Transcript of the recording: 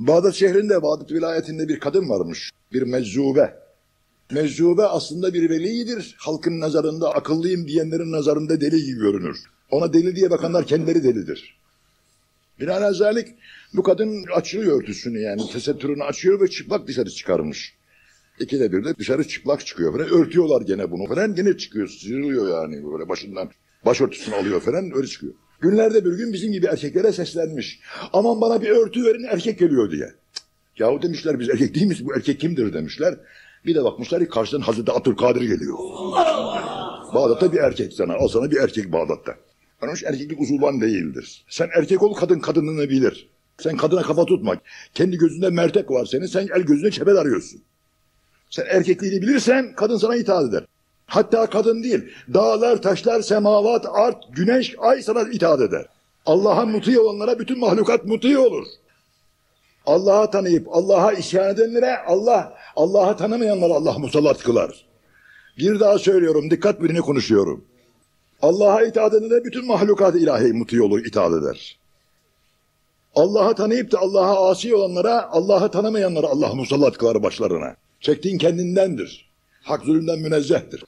Bağdat şehrinde, Bağdat vilayetinde bir kadın varmış. Bir mezzube. Mezzube aslında bir velidir. Halkın nazarında akıllıyım diyenlerin nazarında deli gibi görünür. Ona deli diye bakanlar kendileri delidir. Binaenaleyh bu kadın açıyor örtüsünü yani tesettürünü açıyor ve çıplak dışarı çıkarmış. İkide bir de dışarı çıplak çıkıyor falan. Örtüyorlar gene bunu falan. Gene çıkıyor, sıyrılıyor yani böyle başından. Başörtüsünü alıyor falan öyle çıkıyor. Günlerde bir gün bizim gibi erkeklere seslenmiş. Aman bana bir örtü verin erkek geliyor diye. Yahu demişler biz erkek değil miyiz? Bu erkek kimdir demişler. Bir de bakmışlar ki karşıdan Hazreti Abdülkadir geliyor. Bağdat'ta bir erkek sana. Al sana bir erkek Bağdat'ta. Onun için erkeklik uzullan değildir. Sen erkek ol kadın kadınını bilir. Sen kadına kafa tutma. Kendi gözünde mertek var senin. Sen el gözüne çepel arıyorsun. Sen erkekliğini bilirsen kadın sana itaat eder. Hatta kadın değil. Dağlar, taşlar, semavat, art, güneş, ay sana itaat eder. Allah'a muti olanlara bütün mahlukat muti olur. Allah'a tanıyıp Allah'a isyan edenlere Allah, Allah'a tanımayanlara Allah musallat kılar. Bir daha söylüyorum, dikkat birini konuşuyorum. Allah'a itaat edenlere bütün mahlukat ilahi muti olur, itaat eder. Allah'ı tanıyıp da Allah'a asi olanlara, Allah'ı tanımayanlara Allah musallat kılar başlarına. Çektiğin kendindendir. Hak zulümden münezzehtir.